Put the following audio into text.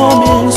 画面。